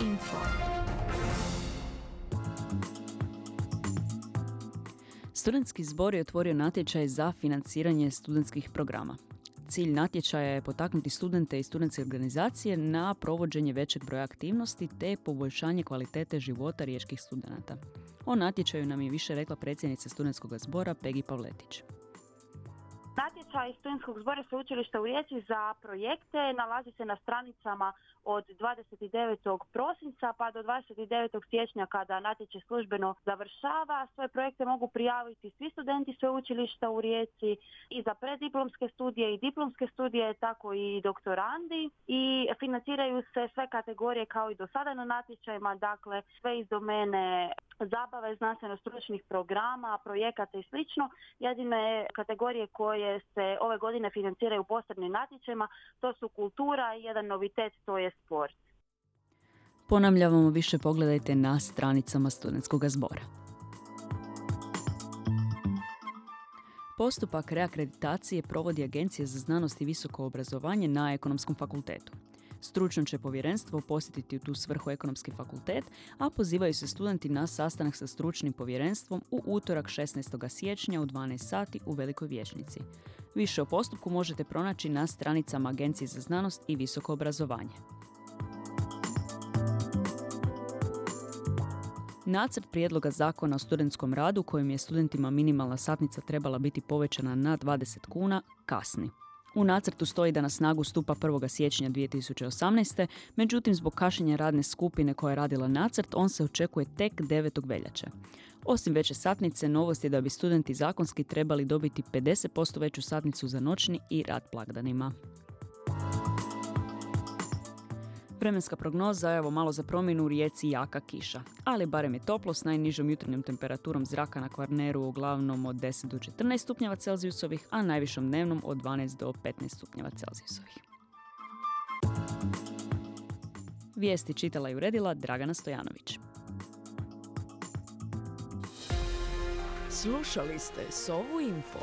Info. Studentski zbor je otvorio natječaj za financiranje studentskih programa. Cilj natječaja je potaknuti studente i studentske organizacije na provođenje većeg broja aktivnosti te poboljšanje kvalitete života riječkih studenata. O natječaju nam je više rekla predsjednica studentskog zbora Pegi Pavletić. Natječaj studentskog zbora sveučilišta u Rijeci za projekte nalazi se na stranicama od 29. prosinca pa do 29. siječnja kada natječaj službeno završava. Svoje projekte mogu prijaviti svi studenti sveučilišta u Rijeci i za preddiplomske studije i diplomske studije, tako i doktorandi i financiraju se sve kategorije kao i do sada na natječajima, dakle sve iz domene zabave, znanstveno-stručnih programa, projekata i slično. Jedine kategorije koje se ove godine financiraju posebnim natječajima, to su kultura i jedan novitet, to je sport. Ponavljamo više pogledajte na stranicama studentskog zbora. Postupak reakreditacije provodi Agencija za znanost i visoko obrazovanje na Ekonomskom fakultetu. Stručno će povjerenstvo posjetiti u tu svrhu ekonomski fakultet, a pozivaju se studenti na sastanak sa stručnim povjerenstvom u utorak 16. siječnja u 12 sati u Velikoj vječnici. Više o postupku možete pronaći na stranicama Agencije za znanost i visoko obrazovanje. Nacrt prijedloga zakona o studentskom radu kojim je studentima minimalna satnica trebala biti povećana na 20 kuna kasni. U nacrtu stoji da na snagu stupa 1. siječnja 2018. Međutim, zbog kašenja radne skupine koja je radila nacrt, on se očekuje tek 9. veljače. Osim veće satnice, novost je da bi studenti zakonski trebali dobiti 50% veću satnicu za noćni i rad plagdanima. Vremenska prognoza, evo malo za promjenu u rijeci jaka kiša. Ali barem je toplo s najnižom jutarnjom temperaturom zraka na Kvarneru uglavnom od 10 do 14 stupnjeva Celzijusovih, a najvišom dnevnom od 12 do 15 stupnjeva Celzijusovih. Vijesti čitala i uredila Dragana Stojanović. Slušali ste Sovu Info.